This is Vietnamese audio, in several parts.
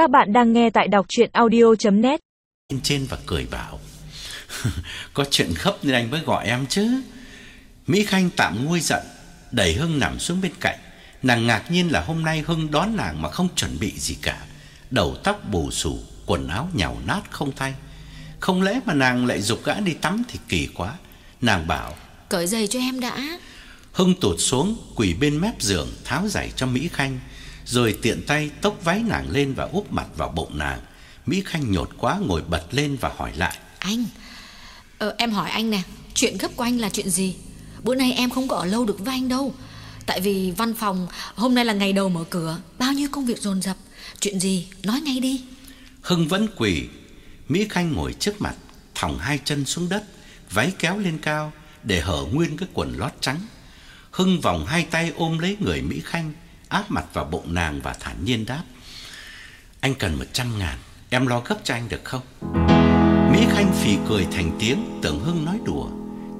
Các bạn đang nghe tại đọc chuyện audio.net trên và cười bảo Có chuyện gấp nên anh mới gọi em chứ. Mỹ Khanh tạm nguôi giận Đẩy Hưng nằm xuống bên cạnh. Nàng ngạc nhiên là hôm nay Hưng đón nàng mà không chuẩn bị gì cả. Đầu tóc bù xù Quần áo nhàu nát không thay. Không lẽ mà nàng lại dục gã đi tắm thì kỳ quá. Nàng bảo Cởi giày cho em đã. Hưng tụt xuống quỳ bên mép giường Tháo giày cho Mỹ Khanh Rồi tiện tay tốc váy nàng lên và úp mặt vào bụng nàng. Mỹ Khanh nhột quá ngồi bật lên và hỏi lại. Anh ờ, Em hỏi anh nè Chuyện gấp của anh là chuyện gì? Bữa nay em không có ở lâu được với anh đâu. Tại vì văn phòng hôm nay là ngày đầu mở cửa. Bao nhiêu công việc dồn dập. Chuyện gì? Nói ngay đi. Hưng vẫn quỳ. Mỹ Khanh ngồi trước mặt Thòng hai chân xuống đất Váy kéo lên cao Để hở nguyên cái quần lót trắng. Hưng vòng hai tay ôm lấy người Mỹ Khanh Áp mặt vào bụng nàng và thản nhiên đáp Anh cần một trăm ngàn Em lo gấp cho anh được không? Mỹ Khanh phì cười thành tiếng Tưởng Hưng nói đùa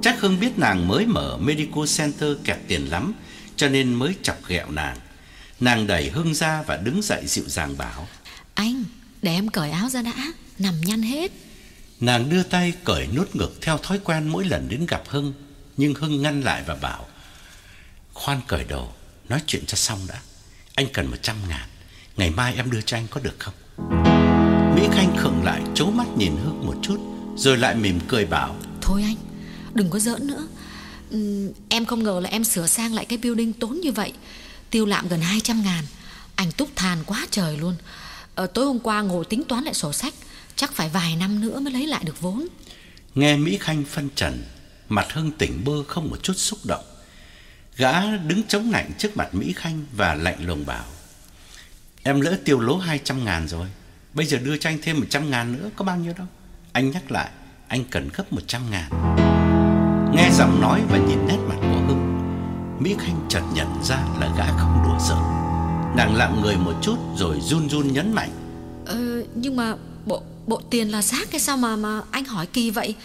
Chắc Hưng biết nàng mới mở Medical Center kẹt tiền lắm Cho nên mới chọc ghẹo nàng. Nàng đẩy Hưng ra và đứng dậy dịu dàng bảo Anh để em cởi áo ra đã Nằm nhăn hết. Nàng đưa tay cởi nút ngực theo thói quen mỗi lần đến gặp Hưng Nhưng Hưng ngăn lại và bảo Khoan cởi đồ Nói chuyện cho xong đã. Anh cần một trăm ngàn. Ngày mai em đưa cho anh có được không? Mỹ Khanh khựng lại chố mắt nhìn Hưng một chút Rồi lại mỉm cười bảo. Thôi anh đừng có giỡn nữa. Ừm, Em không ngờ là em sửa sang lại cái building tốn như vậy. Tiêu lạm gần 200 ngàn. Anh túc than quá trời luôn. Ờ, Tối hôm qua ngồi tính toán lại sổ sách. Chắc phải vài năm nữa mới lấy lại được vốn. Nghe Mỹ Khanh phân trần Mặt Hưng tỉnh bơ không một chút xúc động Gã đứng chống nạnh trước mặt Mỹ Khanh Và lạnh lùng bảo Em lỡ tiêu lố 200 ngàn rồi Bây giờ đưa cho anh thêm 100 ngàn nữa Có bao nhiêu đâu. Anh nhắc lại Anh cần gấp 100 ngàn. Nghe giọng nói và nhìn nét mặt của Hưng Mỹ Khanh chợt nhận ra là gã không đùa giỡn. Nàng lặng người một chút Rồi run run nhấn mạnh ờ, Nhưng mà bộ bộ tiền là rác hay sao mà mà anh hỏi kỳ vậy?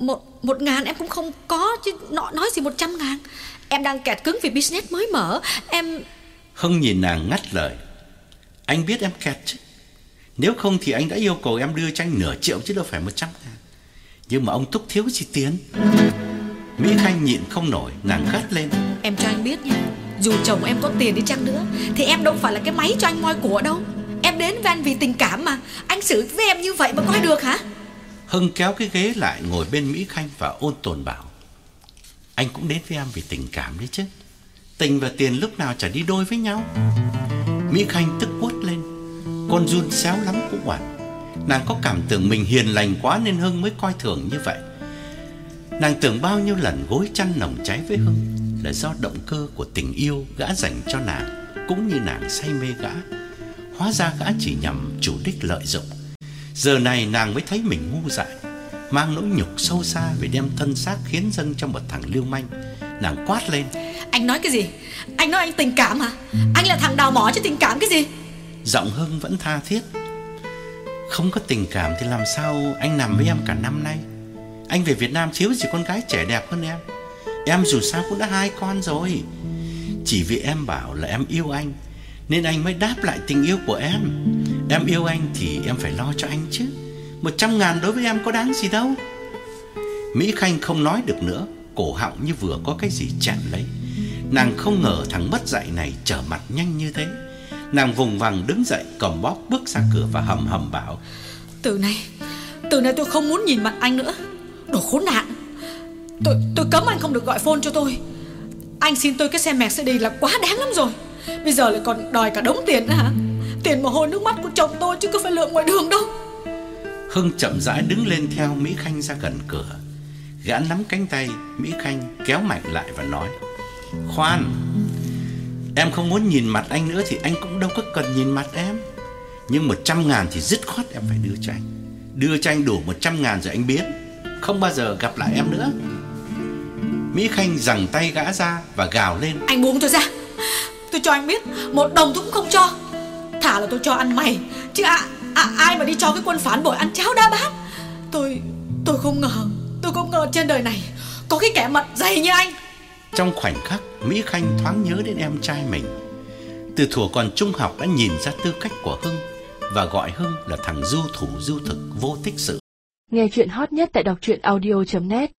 Một, một ngàn em cũng không có chứ nói, nói gì một trăm ngàn. Em đang kẹt cứng vì business mới mở. Em Hưng nhìn nàng ngắt lời. Anh biết em kẹt chứ. Nếu không thì anh đã yêu cầu em đưa cho anh nửa triệu chứ đâu phải một trăm ngàn. Nhưng mà ông Túc thiếu gì tiền Mỹ Khanh nhịn không nổi Nàng gắt lên. Em cho anh biết nha Dù chồng em có tiền đi chăng nữa Thì em đâu phải là cái máy cho anh moi của đâu. Em đến với anh vì tình cảm mà. Anh xử với em như vậy mà coi được hả Hưng kéo cái ghế lại, ngồi bên Mỹ Khanh và ôn tồn bảo. Anh cũng đến với em vì tình cảm đấy chứ. Tình và tiền lúc nào chả đi đôi với nhau. Mỹ Khanh tức quất lên. Con run xéo lắm cũng quản Nàng có cảm tưởng mình hiền lành quá Nên Hưng mới coi thường như vậy. Nàng tưởng bao nhiêu lần gối chăn nồng cháy với Hưng Là do động cơ của tình yêu gã dành cho nàng, Cũng như nàng say mê gã. Hóa ra gã chỉ nhằm chủ đích lợi dụng Giờ này nàng mới thấy mình ngu dại Mang nỗi nhục sâu xa Về đem thân xác khiến dâng cho một thằng lưu manh. Nàng quát lên. Anh nói cái gì? Anh nói anh tình cảm hả? Anh là thằng đào mỏ chứ tình cảm cái gì? Giọng Hưng vẫn tha thiết. Không có tình cảm thì làm sao Anh nằm với em cả năm nay? Anh về Việt Nam thiếu gì con gái trẻ đẹp hơn em? Em dù sao cũng đã hai con rồi. Chỉ vì em bảo là em yêu anh Nên anh mới đáp lại tình yêu của em Em yêu anh thì em phải lo cho anh chứ. Một trăm ngàn đối với em có đáng gì đâu. Mỹ Khanh không nói được nữa. Cổ họng như vừa có cái gì chặn lấy. Nàng không ngờ thằng mất dạy này trở mặt nhanh như thế. Nàng vùng vằng đứng dậy, cầm bóp bước ra cửa và hầm hầm bảo, Từ nay Từ nay tôi không muốn nhìn mặt anh nữa. Đồ khốn nạn. Tôi tôi cấm anh không được gọi phone cho tôi. Anh xin tôi cái xe Mercedes là quá đáng lắm rồi. Bây giờ lại còn đòi cả đống tiền nữa hả? Tiền mồ hôi nước mắt của chồng tôi chứ có phải lượng ngoài đường đâu. Hưng chậm rãi đứng lên theo Mỹ Khanh ra gần cửa. Gã nắm cánh tay Mỹ Khanh kéo mạnh lại và nói Khoan Em không muốn nhìn mặt anh nữa Thì anh cũng đâu có cần nhìn mặt em. Nhưng một trăm ngàn thì dứt khoát em phải đưa cho anh. Đưa cho anh đủ một trăm ngàn rồi anh biến Không bao giờ gặp lại em nữa. Mỹ Khanh giằng tay gã ra Và gào lên Anh buông tôi ra. Tôi cho anh biết Một đồng tôi cũng không cho Thả là tôi cho ăn mày. Chứ à, à, ai mà đi cho cái quân phản bội ăn cháo đá bát? Tôi tôi không ngờ Tôi không ngờ trên đời này Có cái kẻ mặt dày như anh. Trong khoảnh khắc Mỹ Khanh thoáng nhớ đến em trai mình. Từ thuở còn trung học đã nhìn ra tư cách của Hưng và gọi Hưng là thằng du thủ du thực vô tích sự. Nghe chuyện hot nhất tại đọc truyện audio.net